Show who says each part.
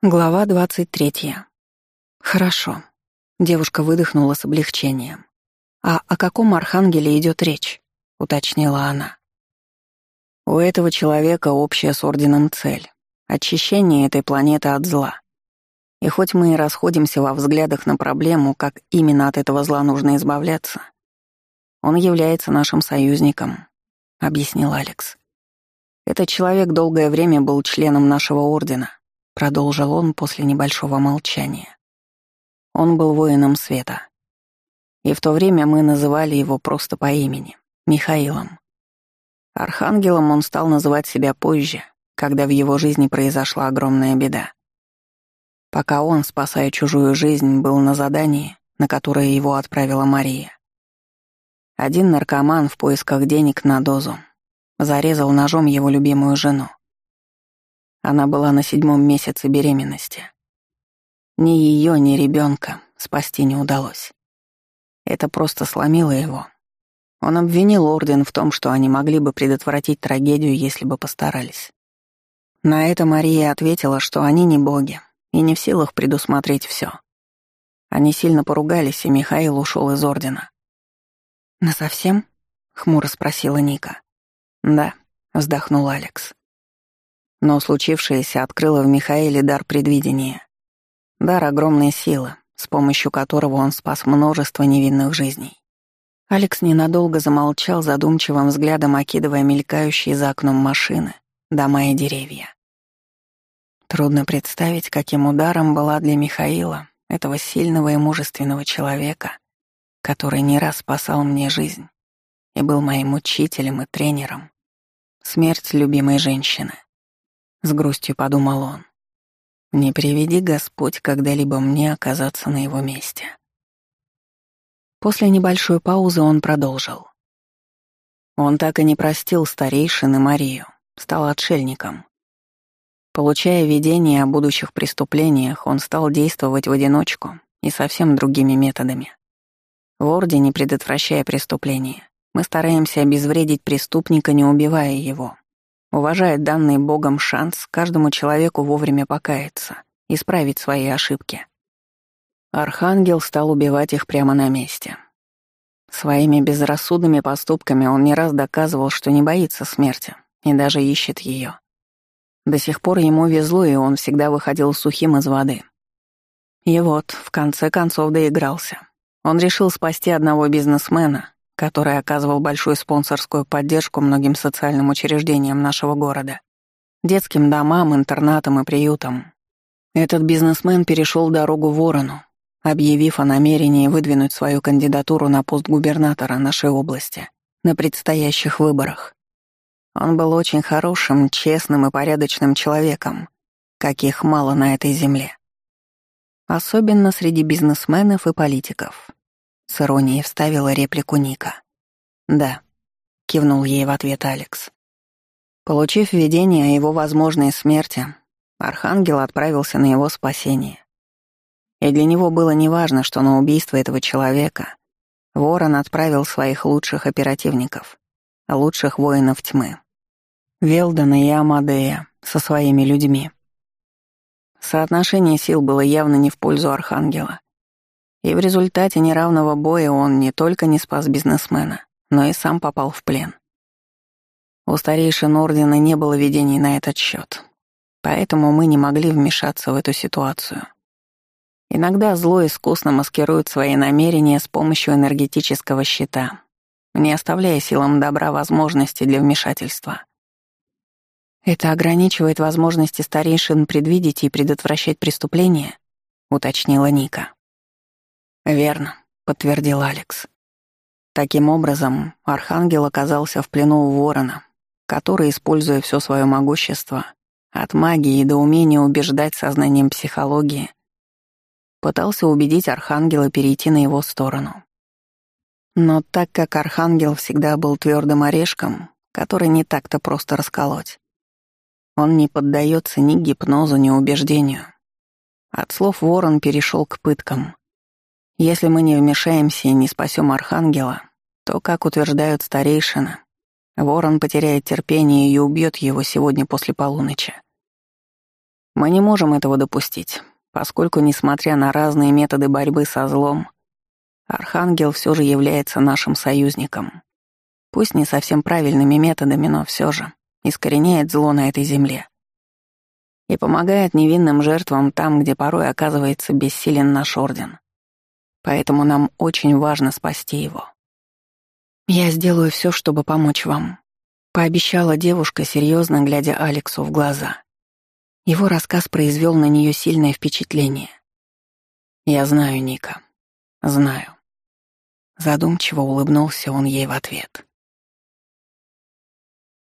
Speaker 1: Глава двадцать третья. Хорошо. Девушка выдохнула с облегчением. А о каком архангеле идет речь? уточнила она. У этого человека общая с орденом цель очищение этой планеты от зла. И хоть мы и расходимся во взглядах на проблему, как именно от этого зла нужно избавляться, он является нашим союзником, объяснил Алекс. Этот человек долгое время был членом нашего ордена, продолжил он после небольшого молчания. Он был воином света. И в то время мы называли его просто по имени — Михаилом. Архангелом он стал называть себя позже, когда в его жизни произошла огромная беда. Пока он, спасая чужую жизнь, был на задании, на которое его отправила Мария. Один наркоман в поисках денег на дозу зарезал ножом его любимую жену. Она была на седьмом месяце беременности. Ни ее, ни ребенка спасти не удалось. Это просто сломило его. Он обвинил Орден в том, что они могли бы предотвратить трагедию, если бы постарались. На это Мария ответила, что они не боги и не в силах предусмотреть все. Они сильно поругались, и Михаил ушел из Ордена. «Насовсем?» — хмуро спросила Ника. «Да», — вздохнул Алекс. Но случившееся открыло в Михаиле дар предвидения. Дар огромной силы, с помощью которого он спас множество невинных жизней. Алекс ненадолго замолчал, задумчивым взглядом окидывая мелькающие за окном машины, дома и деревья. Трудно представить, каким ударом была для Михаила, этого сильного и мужественного человека, который не раз спасал мне жизнь и был моим учителем и тренером, смерть любимой женщины. С грустью подумал он. Не приведи Господь когда-либо мне оказаться на его месте. После небольшой паузы он продолжил. Он так и не простил старейшин и Марию, стал отшельником. Получая видение о будущих преступлениях, он стал действовать в одиночку и совсем другими методами. В Ордене, предотвращая преступления, мы стараемся обезвредить преступника, не убивая его, уважает данный Богом шанс каждому человеку вовремя покаяться, исправить свои ошибки. Архангел стал убивать их прямо на месте. Своими безрассудными поступками он не раз доказывал, что не боится смерти и даже ищет ее. До сих пор ему везло, и он всегда выходил сухим из воды. И вот, в конце концов, доигрался. Он решил спасти одного бизнесмена, который оказывал большую спонсорскую поддержку многим социальным учреждениям нашего города, детским домам, интернатам и приютам. Этот бизнесмен перешел дорогу Ворону, объявив о намерении выдвинуть свою кандидатуру на пост губернатора нашей области на предстоящих выборах. Он был очень хорошим, честным и порядочным человеком, каких мало на этой земле. Особенно среди бизнесменов и политиков. С иронией вставила реплику Ника. «Да», — кивнул ей в ответ Алекс. Получив видение о его возможной смерти, Архангел отправился на его спасение. И для него было неважно, что на убийство этого человека Ворон отправил своих лучших оперативников, лучших воинов тьмы. Велдена и Амадея со своими людьми. Соотношение сил было явно не в пользу Архангела. И в результате неравного боя он не только не спас бизнесмена, но и сам попал в плен. У старейшин Ордена не было видений на этот счет, поэтому мы не могли вмешаться в эту ситуацию. Иногда зло искусно маскирует свои намерения с помощью энергетического щита, не оставляя силам добра возможности для вмешательства. «Это ограничивает возможности старейшин предвидеть и предотвращать преступления», — уточнила Ника. «Верно», — подтвердил Алекс. Таким образом, Архангел оказался в плену у Ворона, который, используя все свое могущество, от магии до умения убеждать сознанием психологии, пытался убедить Архангела перейти на его сторону. Но так как Архангел всегда был твердым орешком, который не так-то просто расколоть, он не поддается ни гипнозу, ни убеждению. От слов Ворон перешел к пыткам. Если мы не вмешаемся и не спасем Архангела, то, как утверждают старейшины, Ворон потеряет терпение и убьет его сегодня после полуночи. Мы не можем этого допустить, поскольку, несмотря на разные методы борьбы со злом, Архангел все же является нашим союзником. Пусть не совсем правильными методами, но все же искореняет зло на этой земле и помогает невинным жертвам там, где порой оказывается бессилен наш орден. Поэтому нам очень важно спасти его. Я сделаю все, чтобы помочь вам, пообещала девушка, серьезно глядя Алексу в глаза. Его рассказ произвел на нее сильное впечатление. Я знаю, Ника. Знаю. Задумчиво улыбнулся он ей в ответ.